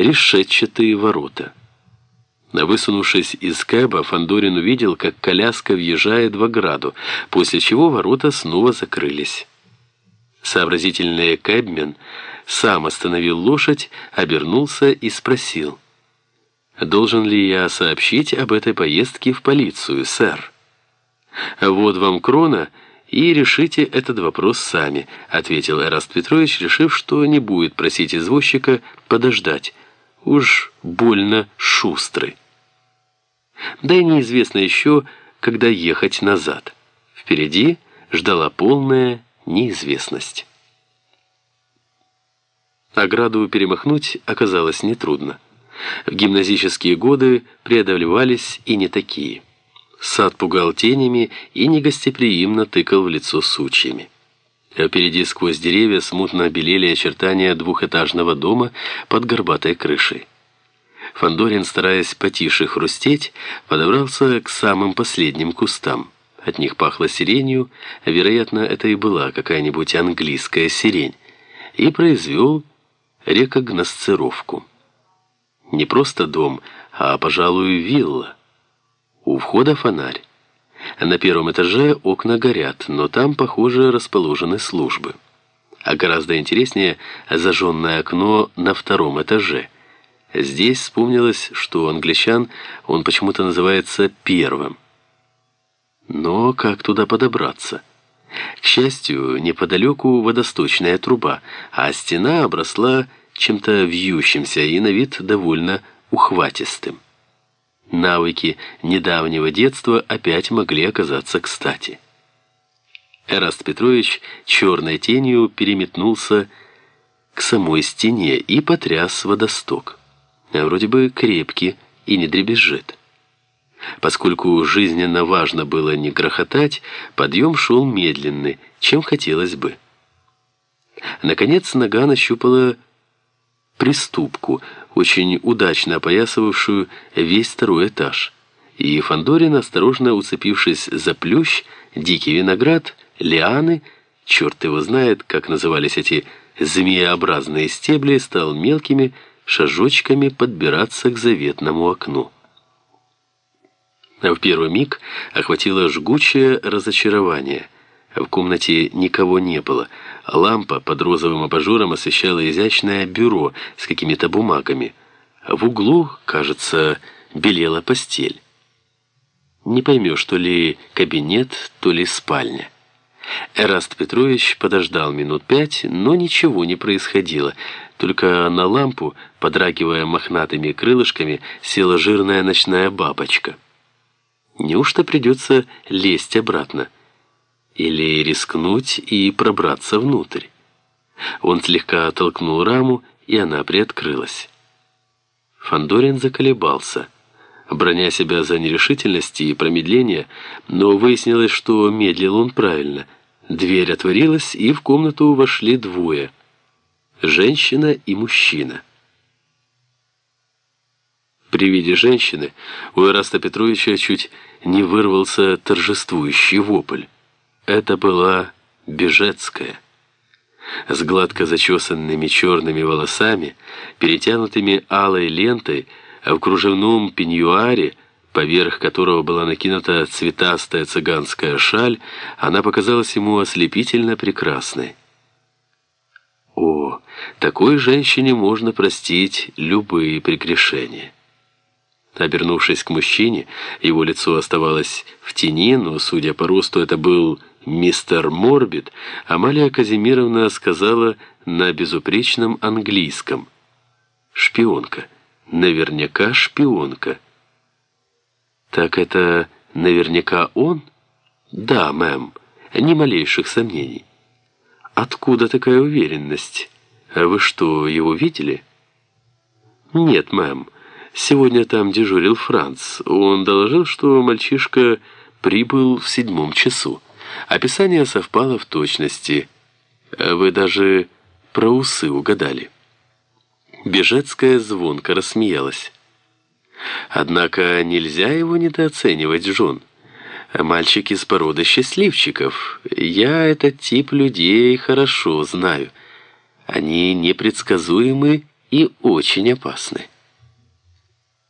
решетчатые ворота. Высунувшись из кэба, Фандорин увидел, как коляска въезжает в ограду, после чего ворота снова закрылись. Сообразительный кэбмен сам остановил лошадь, обернулся и спросил, «Должен ли я сообщить об этой поездке в полицию, сэр?» «Вот вам крона, и решите этот вопрос сами», ответил Эраст Петрович, решив, что не будет просить извозчика подождать. Уж больно шустрый. Да и неизвестно еще, когда ехать назад. Впереди ждала полная неизвестность. Ограду перемахнуть оказалось нетрудно. В гимназические годы преодолевались и не такие. Сад пугал тенями и негостеприимно тыкал в лицо сучьями. А впереди сквозь деревья смутно белели очертания двухэтажного дома под горбатой крышей. Фандорин, стараясь потише хрустеть, подобрался к самым последним кустам. От них пахло сиренью, вероятно, это и была какая-нибудь английская сирень, и произвел рекогносцировку. Не просто дом, а, пожалуй, вилла. У входа фонарь. На первом этаже окна горят, но там, похоже, расположены службы. А гораздо интереснее зажженное окно на втором этаже. Здесь вспомнилось, что англичан он почему-то называется первым. Но как туда подобраться? К счастью, неподалеку водосточная труба, а стена обросла чем-то вьющимся и на вид довольно ухватистым. Навыки недавнего детства опять могли оказаться кстати. Эраст Петрович черной тенью переметнулся к самой стене и потряс водосток. Вроде бы крепкий и не дребезжит. Поскольку жизненно важно было не грохотать, подъем шел медленный, чем хотелось бы. Наконец нога нащупала приступку, очень удачно опоясывавшую весь второй этаж. И Фандорин, осторожно уцепившись за плющ, дикий виноград, лианы, черт его знает, как назывались эти змееобразные стебли, стал мелкими шажочками подбираться к заветному окну. В первый миг охватило жгучее разочарование. В комнате никого не было. Лампа под розовым абажуром освещала изящное бюро с какими-то бумагами. В углу, кажется, белела постель. Не поймешь, то ли кабинет, то ли спальня. Эраст Петрович подождал минут пять, но ничего не происходило. Только на лампу, подрагивая мохнатыми крылышками, села жирная ночная бабочка. Неужто придется лезть обратно? Или рискнуть и пробраться внутрь? Он слегка оттолкнул раму, и она приоткрылась. Фандорин заколебался, броня себя за нерешительность и промедление, но выяснилось, что медлил он правильно. Дверь отворилась, и в комнату вошли двое – женщина и мужчина. При виде женщины у Ираста Петровича чуть не вырвался торжествующий вопль. Это была Бежецкая. С гладко зачесанными черными волосами, перетянутыми алой лентой, а в кружевном пеньюаре, поверх которого была накинута цветастая цыганская шаль, она показалась ему ослепительно прекрасной. О, такой женщине можно простить любые прегрешения. Обернувшись к мужчине, его лицо оставалось в тени, но, судя по росту, это был мистер Морбит, Амалия Казимировна сказала на безупречном английском. «Шпионка. Наверняка шпионка». «Так это наверняка он?» «Да, мэм. Ни малейших сомнений». «Откуда такая уверенность? А вы что, его видели?» «Нет, мэм». Сегодня там дежурил Франц. Он доложил, что мальчишка прибыл в седьмом часу. Описание совпало в точности. Вы даже про усы угадали. Бежецкая звонко рассмеялась. Однако нельзя его недооценивать, Джон. Мальчик из породы счастливчиков. Я этот тип людей хорошо знаю. Они непредсказуемы и очень опасны.